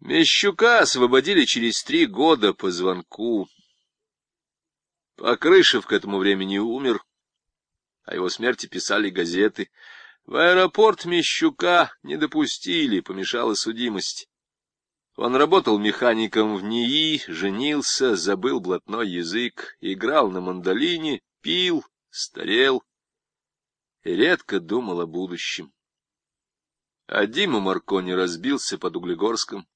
Мещука освободили через три года по звонку. Покрышев к этому времени умер, о его смерти писали газеты. В аэропорт Мещука не допустили, помешала судимость. Он работал механиком в НИИ, женился, забыл блатной язык, играл на мандолине, пил, старел и редко думал о будущем. А Дима Маркони разбился под Углегорском.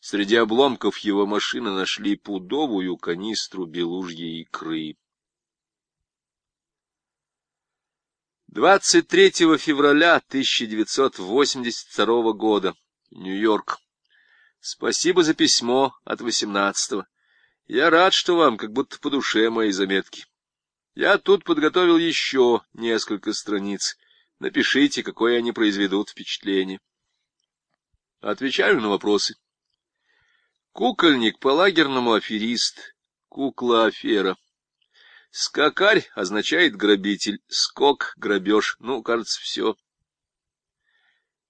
Среди обломков его машины нашли пудовую канистру белужьей икры. 23 февраля 1982 года. Нью-Йорк. Спасибо за письмо от 18-го. Я рад, что вам как будто по душе мои заметки. Я тут подготовил еще несколько страниц. Напишите, какое они произведут впечатление. Отвечаю на вопросы. Кукольник по-лагерному аферист, кукла-афера. Скакарь означает грабитель, скок — грабеж, ну, кажется, все.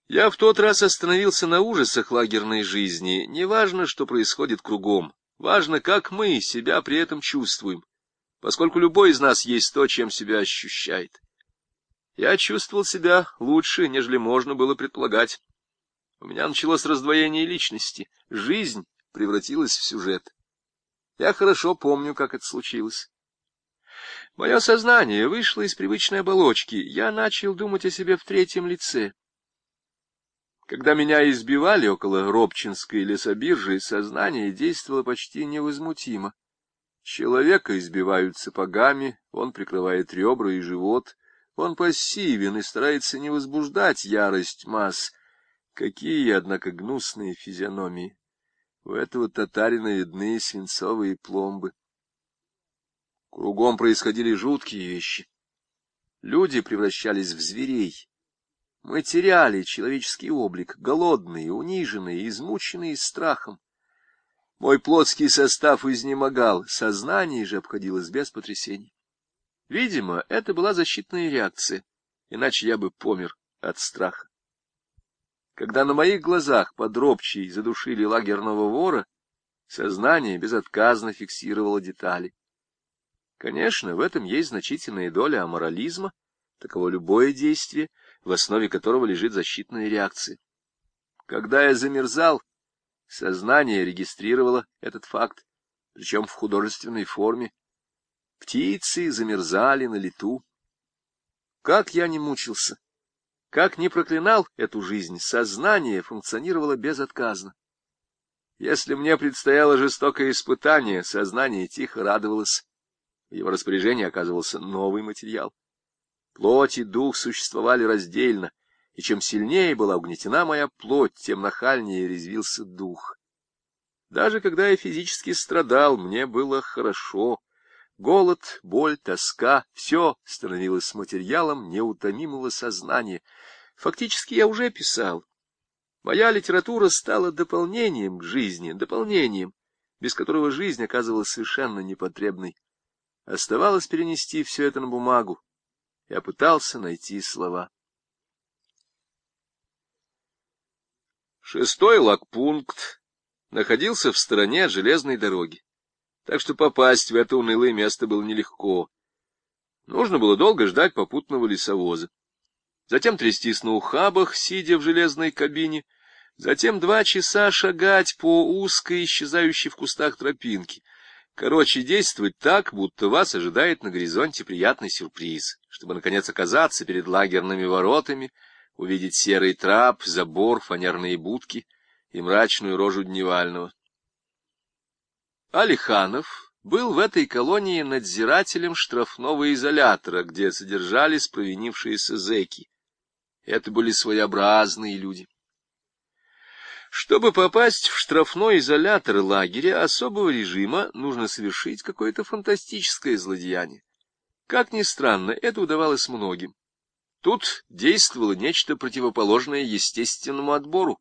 Я в тот раз остановился на ужасах лагерной жизни. Неважно, что происходит кругом, важно, как мы себя при этом чувствуем, поскольку любой из нас есть то, чем себя ощущает. Я чувствовал себя лучше, нежели можно было предполагать. У меня началось раздвоение личности, жизнь превратилась в сюжет. Я хорошо помню, как это случилось. Мое сознание вышло из привычной оболочки, я начал думать о себе в третьем лице. Когда меня избивали около Робчинской лесобиржи, сознание действовало почти невозмутимо. Человека избивают сапогами, он прикрывает ребра и живот, он пассивен и старается не возбуждать ярость масс. Какие, однако, гнусные физиономии! У этого татарина видны свинцовые пломбы. Кругом происходили жуткие вещи. Люди превращались в зверей. Мы теряли человеческий облик, голодные, униженные, измученные страхом. Мой плотский состав изнемогал, сознание же обходилось без потрясений. Видимо, это была защитная реакция, иначе я бы помер от страха. Когда на моих глазах подробчей задушили лагерного вора, сознание безотказно фиксировало детали. Конечно, в этом есть значительная доля аморализма, таково любое действие, в основе которого лежит защитная реакция. Когда я замерзал, сознание регистрировало этот факт, причем в художественной форме. Птицы замерзали на лету. Как я не мучился! Как не проклинал эту жизнь, сознание функционировало безотказно. Если мне предстояло жестокое испытание, сознание тихо радовалось. В его распоряжении оказывался новый материал. Плоть и дух существовали раздельно, и чем сильнее была угнетена моя плоть, тем нахальнее резвился дух. Даже когда я физически страдал, мне было хорошо. Голод, боль, тоска — все становилось материалом неутомимого сознания. Фактически я уже писал. Моя литература стала дополнением к жизни, дополнением, без которого жизнь оказывалась совершенно непотребной. Оставалось перенести все это на бумагу. Я пытался найти слова. Шестой лагпункт находился в стороне от железной дороги так что попасть в это унылое место было нелегко. Нужно было долго ждать попутного лесовоза. Затем трястись на ухабах, сидя в железной кабине, затем два часа шагать по узкой, исчезающей в кустах тропинке. Короче, действовать так, будто вас ожидает на горизонте приятный сюрприз, чтобы, наконец, оказаться перед лагерными воротами, увидеть серый трап, забор, фанерные будки и мрачную рожу Дневального. Алиханов был в этой колонии надзирателем штрафного изолятора, где содержались провинившиеся зэки. Это были своеобразные люди. Чтобы попасть в штрафной изолятор лагеря особого режима, нужно совершить какое-то фантастическое злодеяние. Как ни странно, это удавалось многим. Тут действовало нечто противоположное естественному отбору.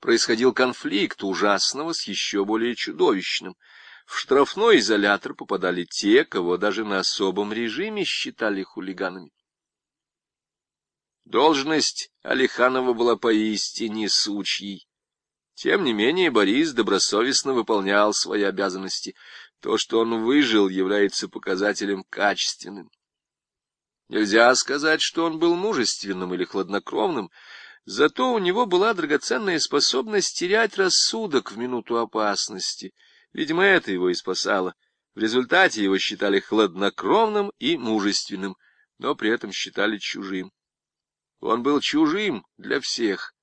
Происходил конфликт ужасного с еще более чудовищным — в штрафной изолятор попадали те, кого даже на особом режиме считали хулиганами. Должность Алиханова была поистине сучьей. Тем не менее, Борис добросовестно выполнял свои обязанности. То, что он выжил, является показателем качественным. Нельзя сказать, что он был мужественным или хладнокровным, зато у него была драгоценная способность терять рассудок в минуту опасности. Видимо, это его и спасало. В результате его считали хладнокровным и мужественным, но при этом считали чужим. Он был чужим для всех,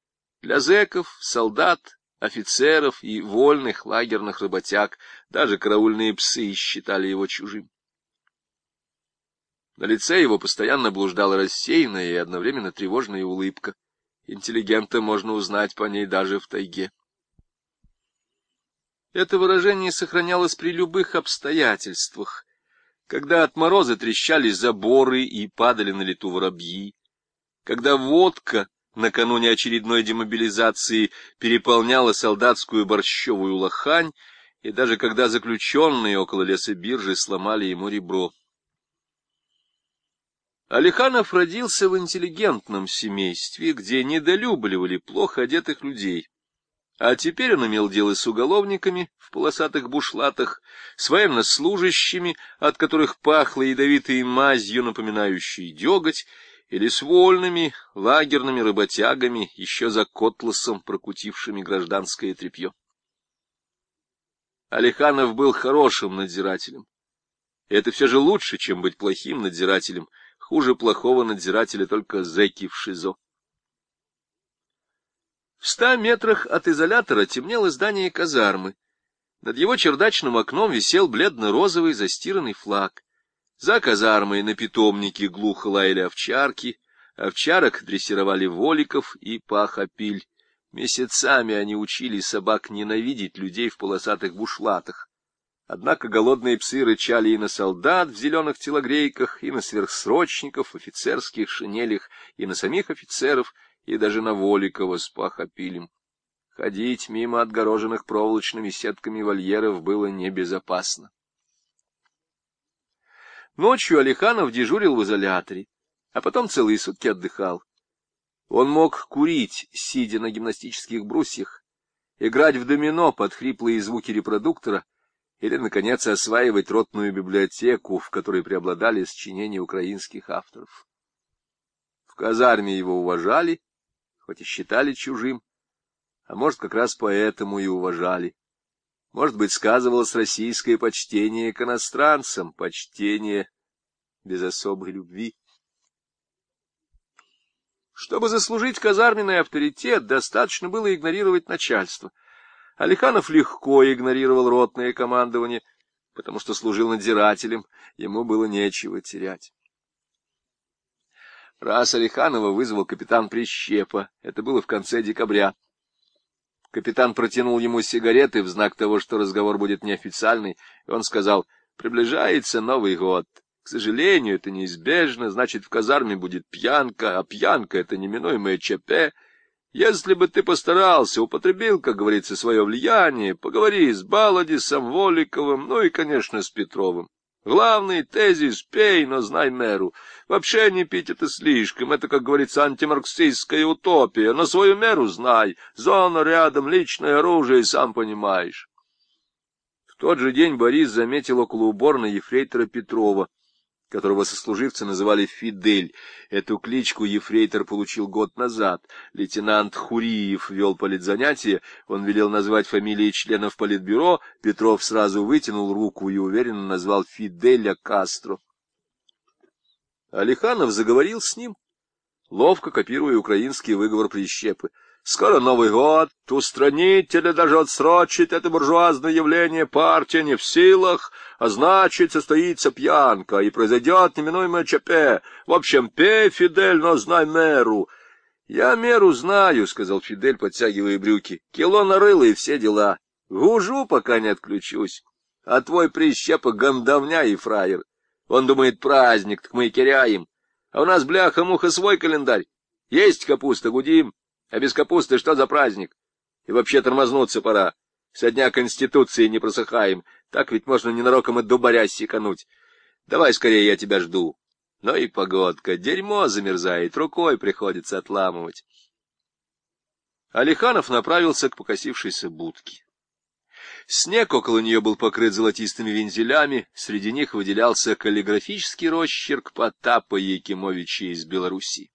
для зэков, солдат, офицеров и вольных лагерных работяг, даже караульные псы считали его чужим. На лице его постоянно блуждала рассеянная и одновременно тревожная улыбка. Интеллигента можно узнать по ней даже в тайге. Это выражение сохранялось при любых обстоятельствах, когда от мороза трещали заборы и падали на лету воробьи, когда водка накануне очередной демобилизации переполняла солдатскую борщевую лохань, и даже когда заключенные около леса биржи сломали ему ребро. Алиханов родился в интеллигентном семействе, где недолюбливали плохо одетых людей. А теперь он имел дело с уголовниками в полосатых бушлатах, с военнослужащими, от которых пахло ядовитой мазью, напоминающей деготь, или с вольными лагерными работягами, еще за котлосом прокутившими гражданское тряпье. Алиханов был хорошим надзирателем. Это все же лучше, чем быть плохим надзирателем. Хуже плохого надзирателя только зэки в ШИЗО. В ста метрах от изолятора темнело здание казармы. Над его чердачным окном висел бледно-розовый застиранный флаг. За казармой на питомнике глухо лаяли овчарки, овчарок дрессировали воликов и пахопиль. Месяцами они учили собак ненавидеть людей в полосатых бушлатах. Однако голодные псы рычали и на солдат в зеленых телогрейках, и на сверхсрочников в офицерских шинелях, и на самих офицеров, и даже на Воликова с пахопилем. Ходить мимо отгороженных проволочными сетками вольеров было небезопасно. Ночью Алиханов дежурил в изоляторе, а потом целые сутки отдыхал. Он мог курить, сидя на гимнастических брусьях, играть в домино под хриплые звуки репродуктора или, наконец, осваивать ротную библиотеку, в которой преобладали сочинения украинских авторов. В казарме его уважали, хоть и считали чужим, а может, как раз поэтому и уважали. Может быть, сказывалось российское почтение к иностранцам, почтение без особой любви. Чтобы заслужить казарменный авторитет, достаточно было игнорировать начальство. Алиханов легко игнорировал ротное командование, потому что служил надзирателем, ему было нечего терять. Раз Алиханова вызвал капитан Прищепа, это было в конце декабря. Капитан протянул ему сигареты в знак того, что разговор будет неофициальный, и он сказал, приближается Новый год. К сожалению, это неизбежно, значит, в казарме будет пьянка, а пьянка — это неминуемое ЧП. Если бы ты постарался, употребил, как говорится, свое влияние, поговори с Баладисом, Воликовым, ну и, конечно, с Петровым. Главный тезис — пей, но знай меру. Вообще не пить это слишком, это, как говорится, антимарксистская утопия. На свою меру знай, зона рядом, личное оружие, сам понимаешь. В тот же день Борис заметил около уборной ефрейтора Петрова которого сослуживцы называли Фидель. Эту кличку ефрейтор получил год назад. Лейтенант Хуриев вел политзанятие, он велел назвать фамилии членов политбюро, Петров сразу вытянул руку и уверенно назвал Фиделя Кастро. Алиханов заговорил с ним, ловко копируя украинский выговор прищепы. Скоро Новый год, устранить или даже отсрочить это буржуазное явление партия не в силах, а значит, состоится пьянка, и произойдет неминуемое ЧП. В общем, пей, Фидель, но знай меру. — Я меру знаю, — сказал Фидель, подтягивая брюки. — Кило нарыло и все дела. Гужу, пока не отключусь. А твой прищепа гандовня и фраер. Он думает, праздник, так мы и киряем. А у нас, бляха-муха, свой календарь. Есть капуста, гудим. А без капусты что за праздник? И вообще тормознуться пора. Со дня Конституции не просыхаем. Так ведь можно ненароком и дубаря секануть. Давай скорее, я тебя жду. Ну и погодка. Дерьмо замерзает, рукой приходится отламывать. Алиханов направился к покосившейся будке. Снег около нее был покрыт золотистыми вензелями, среди них выделялся каллиграфический росчерк Потапа Якимовича из Белоруссии.